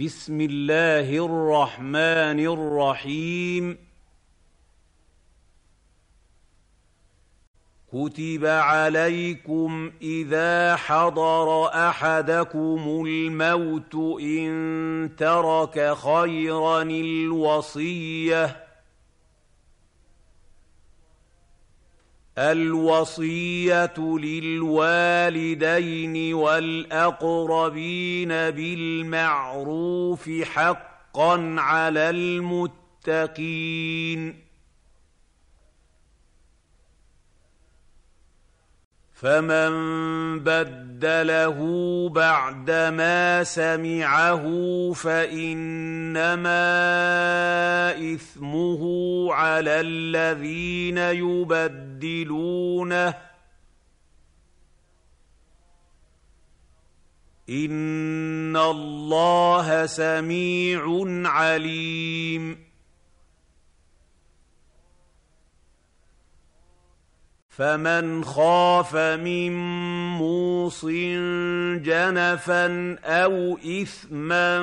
بسم الله الرحمن الرحيم كتب عليكم اذا حضر احدكم الموت ان ترك خيرا الوصيه الوصيه للوالدين والاقربين بالمعروف حقا على المتقين. فمن بدله بعدما سمعه فانما اثمه على الذين يبدلون يبدلونه ان الله سميع عليم. فمن خاف من موص جنفا او اثما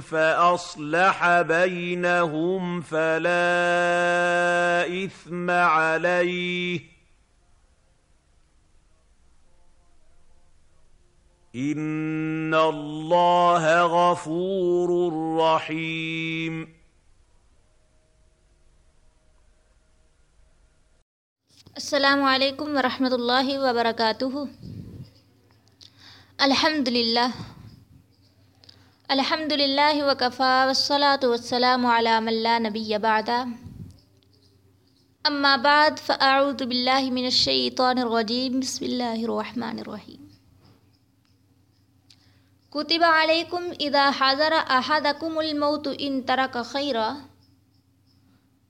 فاصلح بينهم فلا اثم عليه. ان الله غفور رحيم. السلام علیکم ورحمۃ اللہ وبرکاتہ الحمد للہ الحمد للہ وکفا وسلاۃ والسلام علام اللہ نبی بعد اما بعد فاعوذ باللہ من الشیطان الرجیم بسم اللہ الرحمن الرحیم کتب علیکم اذا حضر احدکم الموت ان ترک خیرہ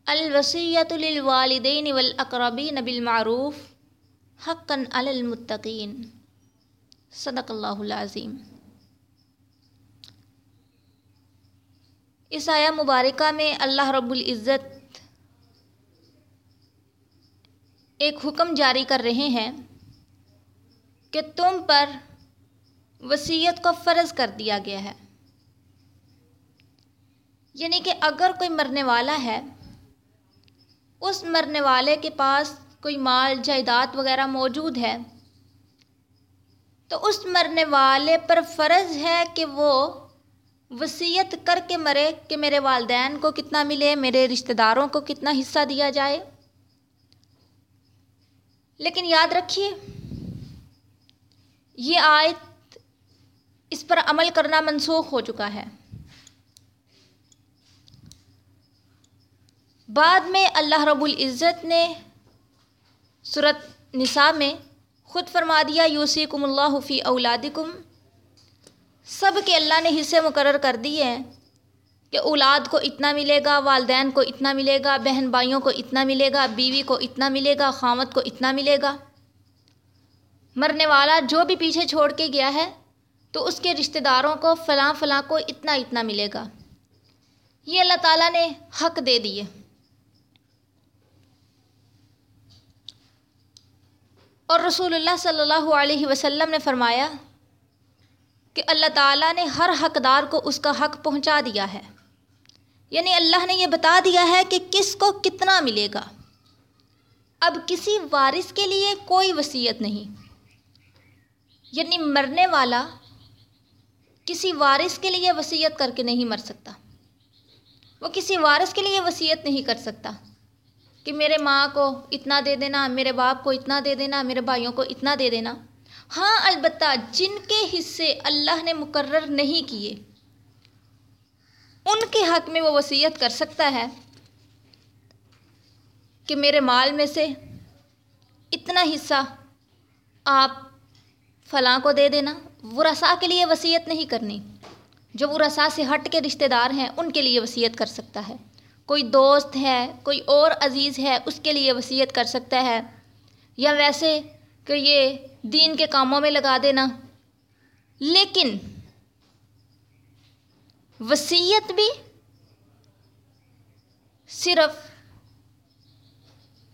الوسیۃ للوالدین والاقربین بالمعروف حقا علی المتقین صدق اللہ العظیم اس آیا مبارکہ میں اللہ رب العزت ایک حکم جاری کر رہے ہیں کہ تم پر وصیت کو فرض کر دیا گیا ہے۔ یعنی کہ اگر کوئی مرنے والا ہے، اس مرنے والے کے پاس کوئی مال، جائیداد وغیرہ موجود ہے، تو اس مرنے والے پر فرض ہے کہ وہ وصیت کر کے مرے کہ میرے والدین کو کتنا ملے، میرے رشتہ داروں کو کتنا حصہ دیا جائے۔ لیکن یاد رکھیے، یہ آیت اس پر عمل کرنا منسوخ ہو چکا ہے۔ بعد میں اللہ رب العزت نے صورت نساء میں خود فرما دیا یوسیکم اللہ فی اولادکم۔ سب کے اللہ نے حصے مقرر کر دیے ہیں۔ کہ اولاد کو اتنا ملے گا، والدین کو اتنا ملے گا، بہن بھائیوں کو اتنا ملے گا، بیوی کو اتنا ملے گا خامت کو اتنا ملے گا۔ مرنے والا جو بھی پیچھے چھوڑ کے گیا ہے، تو اس کے رشتہ داروں کو فلاں فلاں کو اتنا اتنا ملے گا۔ یہ اللہ تعالیٰ نے حق دے دیے اور رسول اللہ صلی اللہ علیہ وسلم نے فرمایا کہ اللہ تعالیٰ نے ہر حقدار کو اس کا حق پہنچا دیا ہے۔ یعنی اللہ نے یہ بتا دیا ہے کہ کس کو کتنا ملے گا۔ اب کسی وارث کے لیے کوئی وصیت نہیں۔ یعنی مرنے والا کسی وارث کے لیے وصیت کر کے نہیں مر سکتا۔ وہ کسی وارث کے لیے وصیت نہیں کر سکتا کہ میرے ماں کو اتنا دے دینا، میرے باپ کو اتنا دے دینا، میرے بھائیوں کو اتنا دے دینا۔ ہاں البتہ جن کے حصے اللہ نے مقرر نہیں کیے کے حق میں وہ وصیت کر سکتا ہے کہ میرے مال میں سے اتنا حصہ آپ فلاں کو دے دینا وہ رسا کے لیے وصیت نہیں کرنی۔ جو وہ رسا سے ہٹ کے رشتہ دار ہیں، ان کے لیے وصیت کر سکتا ہے۔ کوئی دوست ہے، کوئی اور عزیز ہے، اس کے لیے وصیت کر سکتا ہے۔ یا ویسے کہ یہ دین کے کاموں میں لگا دینا۔ لیکن وصیت بھی صرف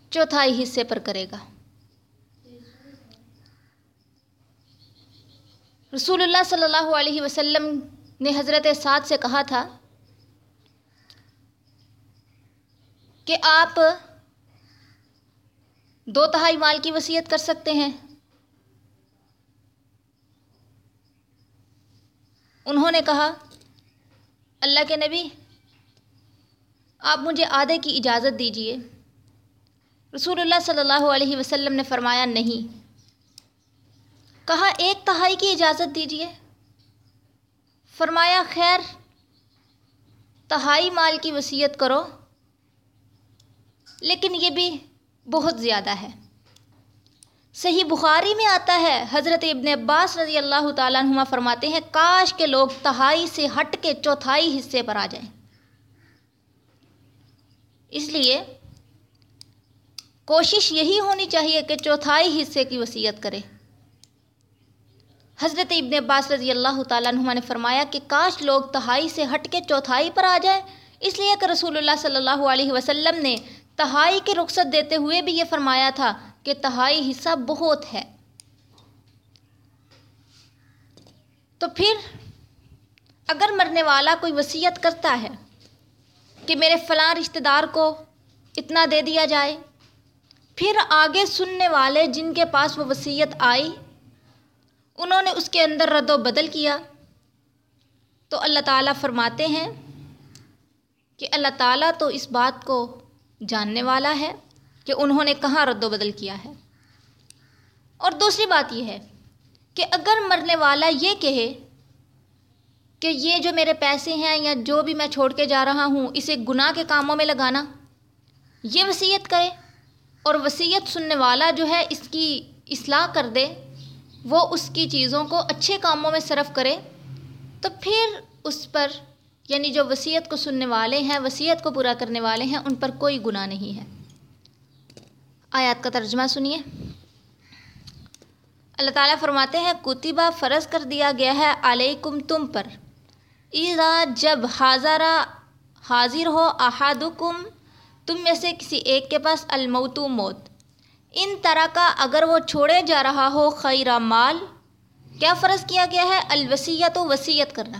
چوتھائی حصے پر کرے گا۔ رسول اللہ صلی اللہ علیہ وسلم نے حضرت سعد سے کہا تھا کہ آپ دو تہائی مال کی وصیت کر سکتے ہیں۔ انہوں نے کہا اللہ کے نبی، آپ مجھے آدھے کی اجازت دیجیے رسول اللہ صلی اللہ علیہ وسلم نے فرمایا، نہیں۔ کہا، ایک تہائی کی اجازت دیجیے فرمایا، خیر، تہائی مال کی وصیت کرو، لیکن یہ بھی بہت زیادہ ہے۔ صحیح بخاری میں آتا ہے۔ حضرت ابن عباس رضی اللہ تعالیٰ عنہ فرماتے ہیں، کاش کے لوگ تہائی سے ہٹ کے چوتھائی حصے پر آ جائیں۔ اس لیے کوشش یہی ہونی چاہیے کہ چوتھائی حصے کی وصیت کرے۔ حضرت ابن عباس رضی اللہ تعالیٰ عنہ نے فرمایا کہ کاش لوگ تہائی سے ہٹ کے چوتھائی پر آ جائیں۔ اس لیے کہ رسول اللہ صلی اللہ علیہ وسلم نے تہائی کی رخصت دیتے ہوئے بھی یہ فرمایا تھا کہ تہائی حصہ بہت ہے۔ تو پھر اگر مرنے والا کوئی وصیت کرتا ہے کہ میرے فلاں رشتہ دار کو اتنا دے دیا جائے، پھر آگے سننے والے جن کے پاس وہ وصیت آئی، انہوں نے اس کے اندر رد و بدل کیا۔ تو اللہ تعالیٰ فرماتے ہیں کہ اللہ تعالیٰ تو اس بات کو جاننے والا ہے۔ کہ انہوں نے کہاں رد و بدل کیا ہے۔ اور دوسری بات یہ ہے کہ اگر مرنے والا یہ کہے کہ یہ جو میرے پیسے ہیں یا جو بھی میں چھوڑ کے جا رہا ہوں، اسے گناہ کے کاموں میں لگانا، یہ وصیت کرے اور وصیت سننے والا جو ہے اس کی اصلاح کر دے، وہ اس کی چیزوں کو اچھے کاموں میں صرف کرے، تو پھر اس پر یعنی جو وصیت کو سننے والے ہیں، وصیت کو پورا کرنے والے ہیں، ان پر کوئی گناہ نہیں ہے۔ آیات کا ترجمہ سنیے۔ اللہ تعالیٰ فرماتے ہیں کتبہ فرض کر دیا گیا ہے، علیکم تم پر۔ ایزا جب حاضرہ حاضر ہو احادکم تم میں سے کسی ایک کے پاس الموتو موت۔ ان طرح کا اگر وہ چھوڑے جا رہا ہو خیرہ مال، کیا فرض کیا گیا ہے؟ الوسیت و وسیعت کرنا۔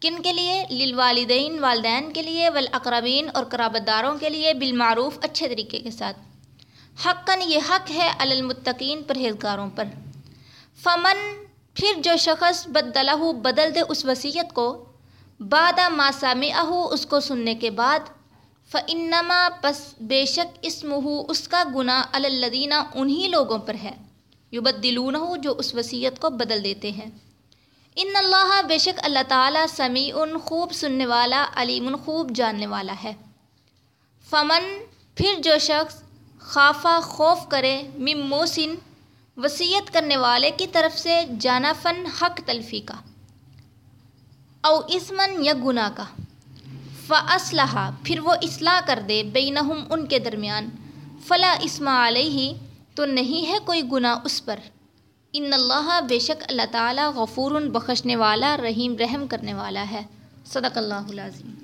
کن کے لیے؟ للوالدین، والدین کے لیے والاقربین اور قرابت داروں کے لیے، بالمعروف، اچھے طریقے کے ساتھ۔ حقاً یہ حق ہے المتقین پرہیزگاروں پر۔ فمن، پھر جو شخص بدلہ، بدل دے اس وصیت کو بادہ ماسام اہو اس کو سننے کے بعد فنما پس بے شک اسم ہو اس کا گناہ الدینہ انہی لوگوں پر ہے۔ یبدلون ہو جو اس وصیت کو بدل دیتے ہیں۔ ان اللہ، بے شک اللہ تعالیٰ سمیع، خوب سننے والا، علیم، خوب جاننے والا ہے۔ فمن، پھر جو شخص خافہ خوف کرے مموسن وصیت کرنے والے کی طرف سے جانا فن حق تلفی کا، او اسمن یا گناہ کا۔ فاصلہ پھر وہ اصلاح کر دے بینہم ان کے درمیان۔ فلا اسما علیہ، تو نہیں ہے کوئی گناہ اس پر۔ ان اللہ بے شک اللہ تعالیٰ غفور بخشنے والا، رحیم رحم کرنے والا ہے۔ صدق اللہ العظیم۔